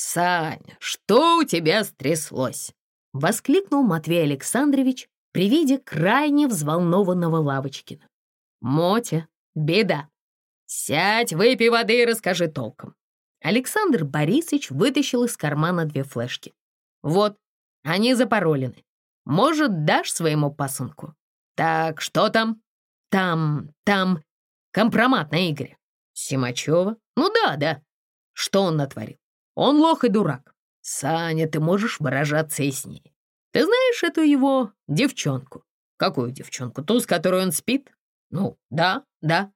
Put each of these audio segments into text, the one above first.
«Саня, что у тебя стряслось?» — воскликнул Матвей Александрович при виде крайне взволнованного Лавочкина. «Мотя, беда. Сядь, выпей воды и расскажи толком». Александр Борисович вытащил из кармана две флешки. «Вот, они запаролены. Может, дашь своему пасынку?» «Так, что там?» «Там, там, компромат на Игоря». «Симачева? Ну да, да. Что он натворил? Он лох и дурак. Саня, ты можешь выражаться яснее. Ты знаешь эту его девчонку? Какую девчонку? Ту, с которой он спит? Ну, да, да.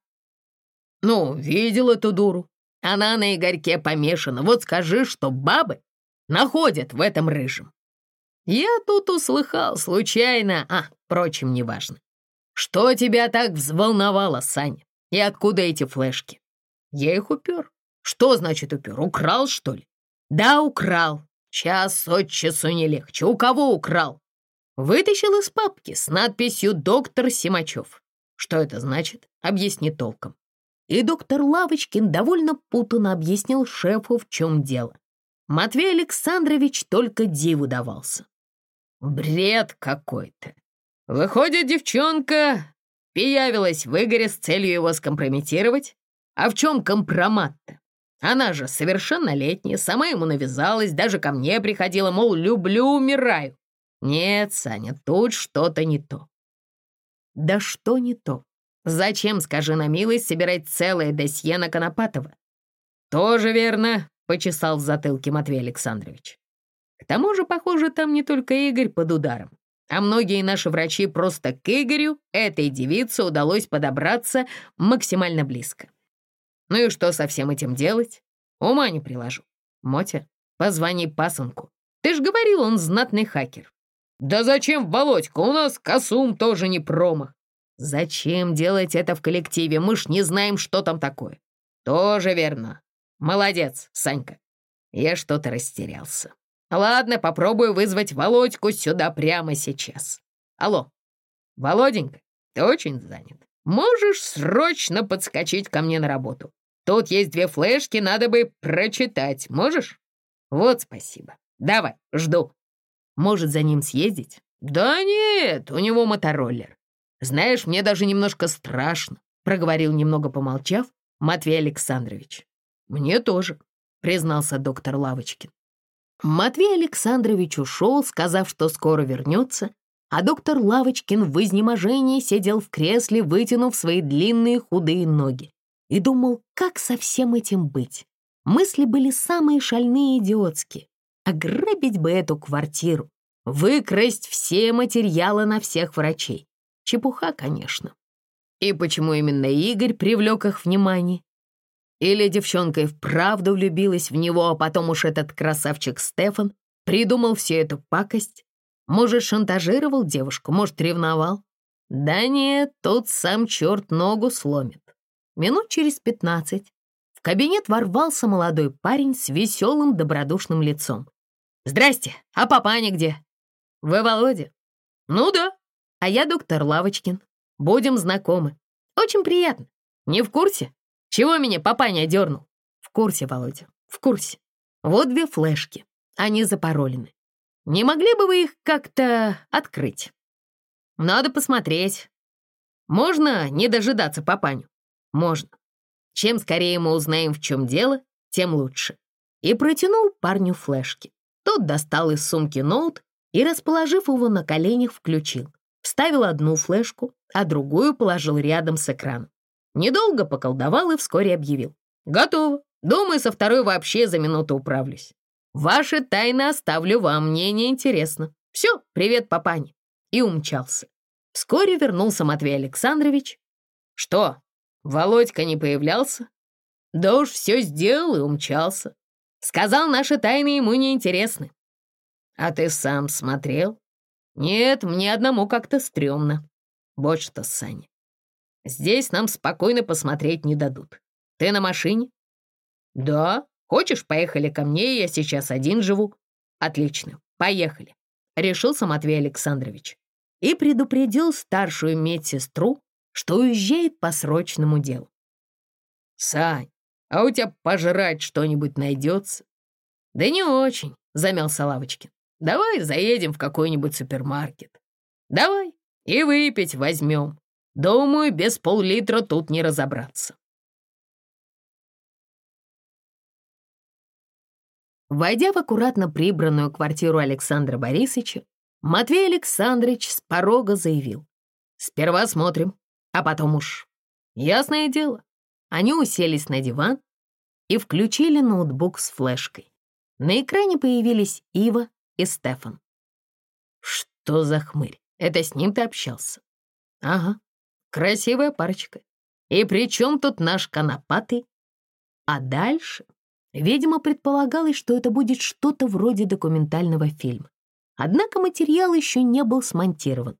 Ну, видел эту дуру. Она на Игорьке помешана. Вот скажи, что бабы находят в этом рыжем. Я тут услыхал случайно, а, впрочем, неважно. Что тебя так взволновало, Саня? И откуда эти флешки? Я их упер. Что значит упер? Украл, что ли? «Да, украл. Час от часу не легче. У кого украл?» Вытащил из папки с надписью «Доктор Симачев». Что это значит? Объясни толком. И доктор Лавочкин довольно путанно объяснил шефу, в чем дело. Матвей Александрович только диву давался. Бред какой-то. Выходит, девчонка появилась в Игоре с целью его скомпрометировать? А в чем компромат-то? Она же совершеннолетняя, сама ему навязалась, даже ко мне приходила, мол, люблю, умираю. Нет, Саня, тут что-то не то. Да что не то? Зачем, скажи на милость, собирать целое досье на Конопатова? Тоже верно, почесал в затылке Матвей Александрович. К тому же, похоже, там не только Игорь под ударом, а многие наши врачи просто к Игорю, этой девице, удалось подобраться максимально близко. Ну и что со всем этим делать? Ума не приложу. Мотя, позвони пасынку. Ты ж говорил, он знатный хакер. Да зачем, Володька, у нас Косум тоже не промах. Зачем делать это в коллективе? Мы ж не знаем, что там такое. Тоже верно. Молодец, Санька. Я что-то растерялся. Ладно, попробую вызвать Володьку сюда прямо сейчас. Алло, Володенька, ты очень занят. Можешь срочно подскочить ко мне на работу. Тут есть две флешки, надо бы прочитать. Можешь? Вот спасибо. Давай, жду. Может, за ним съездить? Да нет, у него мотороллер. Знаешь, мне даже немножко страшно, проговорил немного помолчав Матвей Александрович. Мне тоже, признался доктор Лавочкин. Матвей Александрович ушел, сказав, что скоро вернется, а доктор Лавочкин в изнеможении сидел в кресле, вытянув свои длинные худые ноги и думал, как со всем этим быть. Мысли были самые шальные и идиотские. Ограбить бы эту квартиру, выкрасть все материалы на всех врачей. Чепуха, конечно. И почему именно Игорь привлек их внимание? Или девчонка и вправду влюбилась в него, а потом уж этот красавчик Стефан придумал всю эту пакость? Может, шантажировал девушку, может, ревновал? Да нет, тут сам черт ногу сломит. Минут через пятнадцать в кабинет ворвался молодой парень с веселым добродушным лицом. «Здрасте, а папаня где?» «Вы Володя?» «Ну да, а я доктор Лавочкин. Будем знакомы. Очень приятно. Не в курсе? Чего меня папаня дернул?» «В курсе, Володя, в курсе. Вот две флешки, они запаролены. Не могли бы вы их как-то открыть?» «Надо посмотреть. Можно не дожидаться папаню?» Можно. Чем скорее мы узнаем, в чем дело, тем лучше. И протянул парню флешки. Тот достал из сумки ноут и, расположив его на коленях, включил. Вставил одну флешку, а другую положил рядом с экраном. Недолго поколдовал и вскоре объявил. «Готово. Думаю, со второй вообще за минуту управлюсь. Ваши тайны оставлю вам, мне не интересно. Все, привет, папань». И умчался. Вскоре вернулся Матвей Александрович. «Что, Володька не появлялся? Да уж все сделал и умчался. Сказал, наши тайны ему не интересны. А ты сам смотрел? Нет, мне одному как-то стрёмно. Вот что, Саня. Здесь нам спокойно посмотреть не дадут. Ты на машине? Да. Хочешь, поехали ко мне, я сейчас один живу. Отлично, поехали. Решился Матвей Александрович. И предупредил старшую медсестру, что уезжает по срочному делу. «Сань, а у тебя пожрать что-нибудь найдется?» «Да не очень», — замялся Лавочкин. «Давай заедем в какой-нибудь супермаркет. Давай, и выпить возьмем. Думаю, без пол-литра тут не разобраться». Войдя в аккуратно прибранную квартиру Александра Борисовича, Матвей Александрович с порога заявил. «Сперва смотрим, а потом уж. Ясное дело». Они уселись на диван и включили ноутбук с флешкой. На экране появились Ива и Стефан. «Что за хмырь? Это с ним ты общался?» «Ага, красивая парочка. И при чем тут наш конопатый?» А дальше Видимо, предполагалось, что это будет что-то вроде документального фильма. Однако материал еще не был смонтирован.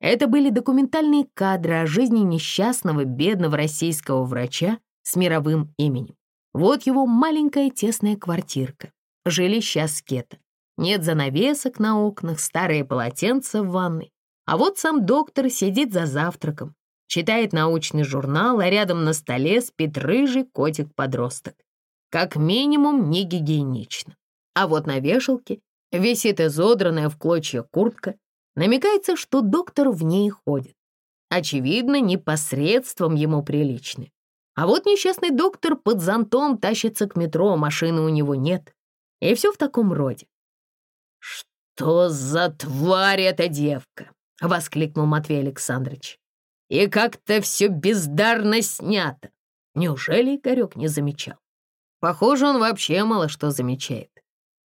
Это были документальные кадры о жизни несчастного, бедного российского врача с мировым именем. Вот его маленькая тесная квартирка, жилище аскета. Нет занавесок на окнах, старые полотенца в ванной. А вот сам доктор сидит за завтраком, читает научный журнал, а рядом на столе спит рыжий котик-подросток как минимум не гигиенично. А вот на вешалке висит изодранная в клочья куртка. Намекается, что доктор в ней ходит. Очевидно, непосредством ему приличны. А вот несчастный доктор под зонтом тащится к метро, машины у него нет. И все в таком роде. «Что за тварь эта девка?» — воскликнул Матвей Александрович. «И как-то все бездарно снято. Неужели Игорек не замечал?» Похоже, он вообще мало что замечает.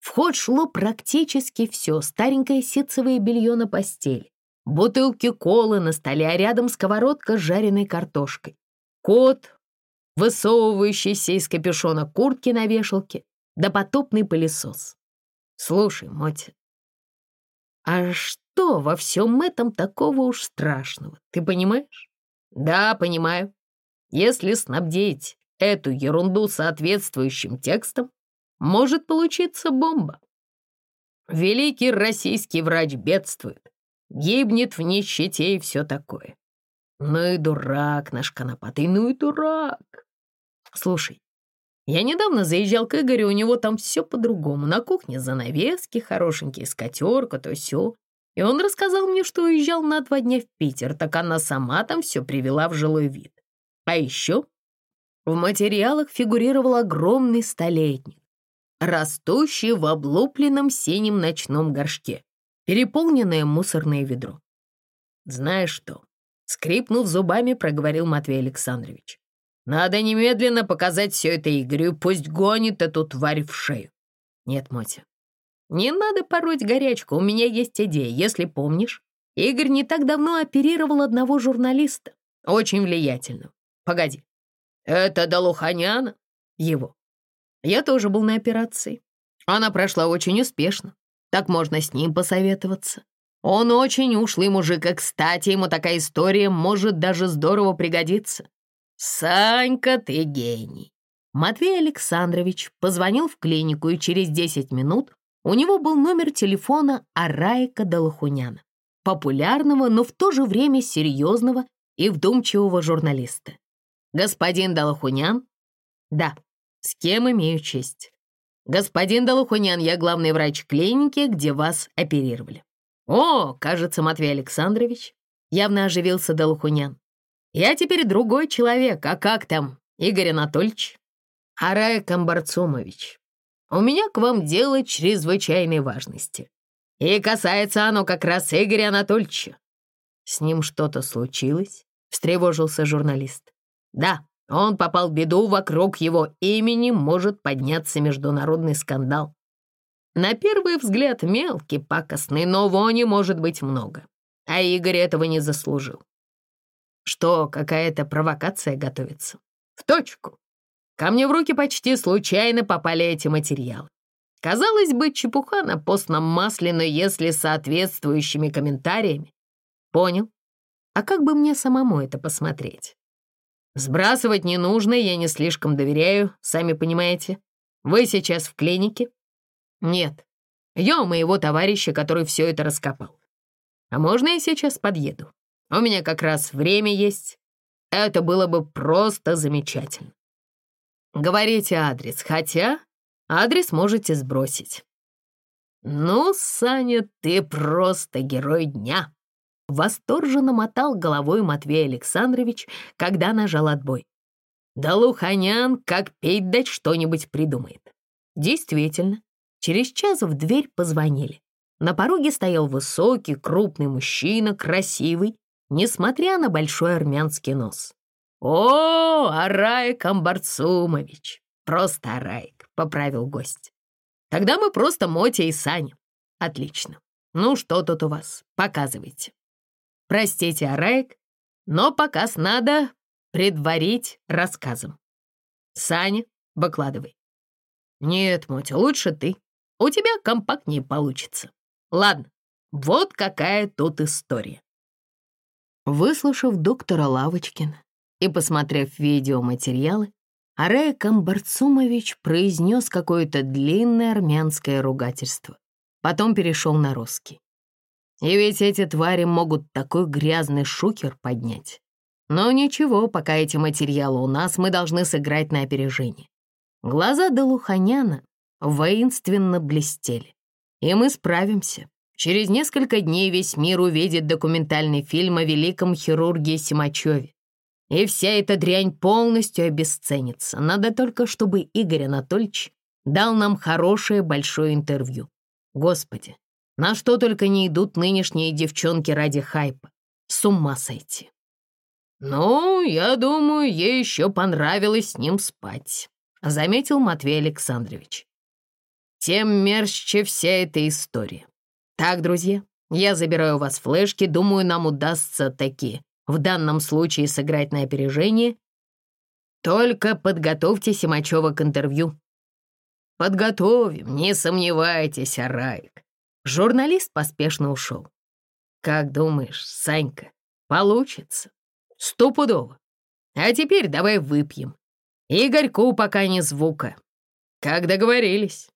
В ход шло практически все. Старенькое ситцевое белье на постели, бутылки колы на столе, а рядом сковородка с жареной картошкой. Кот, высовывающийся из капюшона куртки на вешалке, да потопный пылесос. Слушай, Мотя, а что во всем этом такого уж страшного, ты понимаешь? Да, понимаю. Если снабдить эту ерунду соответствующим текстом, может получиться бомба. Великий российский врач бедствует, гибнет в нищете и все такое. Ну и дурак наш конопатый, ну и дурак. Слушай, я недавно заезжал к Игорю, у него там все по-другому. На кухне занавески, хорошенькие скатерка, то все. И он рассказал мне, что уезжал на два дня в Питер, так она сама там все привела в жилой вид. А еще в материалах фигурировал огромный столетник, растущий в облупленном синем ночном горшке, переполненное мусорное ведро. «Знаешь что?» — скрипнув зубами, проговорил Матвей Александрович. «Надо немедленно показать все это Игорю, пусть гонит эту тварь в шею». «Нет, Мотя, не надо пороть горячку, у меня есть идея. Если помнишь, Игорь не так давно оперировал одного журналиста, очень влиятельного. Погоди, это Далуханяна? Его. Я тоже был на операции. Она прошла очень успешно. Так можно с ним посоветоваться. Он очень ушлый мужик, и, кстати, ему такая история может даже здорово пригодиться. Санька, ты гений. Матвей Александрович позвонил в клинику, и через 10 минут у него был номер телефона Араика Далахуняна, популярного, но в то же время серьезного и вдумчивого журналиста. «Господин Далахунян?» «Да. С кем имею честь?» «Господин Далахунян, я главный врач клиники, где вас оперировали». «О, кажется, Матвей Александрович». Явно оживился Далахунян. «Я теперь другой человек, а как там, Игорь Анатольевич?» «Арай Камбарцумович, у меня к вам дело чрезвычайной важности. И касается оно как раз Игоря Анатольевича». «С ним что-то случилось?» — встревожился журналист. Да, он попал в беду, вокруг его имени может подняться международный скандал. На первый взгляд мелкий, пакостный, но вони может быть много. А Игорь этого не заслужил. Что, какая-то провокация готовится? В точку. Ко мне в руки почти случайно попали эти материалы. Казалось бы, чепуха на постном масле, но если соответствующими комментариями. Понял. А как бы мне самому это посмотреть? Сбрасывать не нужно, я не слишком доверяю, сами понимаете. Вы сейчас в клинике? Нет, я у моего товарища, который все это раскопал. А можно я сейчас подъеду? У меня как раз время есть. Это было бы просто замечательно. Говорите адрес, хотя Адрес можете сбросить». «Ну, Саня, ты просто герой дня!» Восторженно мотал головой Матвей Александрович, когда нажал отбой. «Да Луханян, как петь дать, что-нибудь придумает». Действительно, через час в дверь позвонили. На пороге стоял высокий, крупный мужчина, красивый, несмотря на большой армянский нос. «О, Араик Амбарцумович! Просто Араик!» — поправил гость. Тогда мы просто Мотя и Саня. Отлично. Ну, что тут у вас? Показывайте. Простите, Араек, но показ надо предварить рассказом. Саня, выкладывай. Нет, Мотя, лучше ты. У тебя компактнее получится. Ладно, вот какая тут история. Выслушав доктора Лавочкина и посмотрев видеоматериалы, Арея Камбарцумович произнес какое-то длинное армянское ругательство. Потом перешел на русский. И ведь эти твари могут такой грязный шукер поднять. Но ничего, пока эти материалы у нас, мы должны сыграть на опережение. Глаза Далуханяна воинственно блестели. И мы справимся. Через несколько дней весь мир увидит документальный фильм о великом хирурге Симачеве. И вся эта дрянь полностью обесценится. Надо только, чтобы Игорь Анатольевич дал нам хорошее большое интервью. Господи, на что только не идут нынешние девчонки ради хайпа. С ума сойти. «Ну, я думаю, ей еще понравилось с ним спать», — заметил Матвей Александрович. «Тем мерзче вся эта история. Так, друзья, я забираю у вас флешки, думаю, нам удастся такие в данном случае сыграть на опережение. Только подготовьте Симачева к интервью. Подготовим, не сомневайтесь, Араик. Журналист поспешно ушел. Как думаешь, Санька, получится? Стопудово. А теперь давай выпьем. Игорьку пока не звука. Как договорились.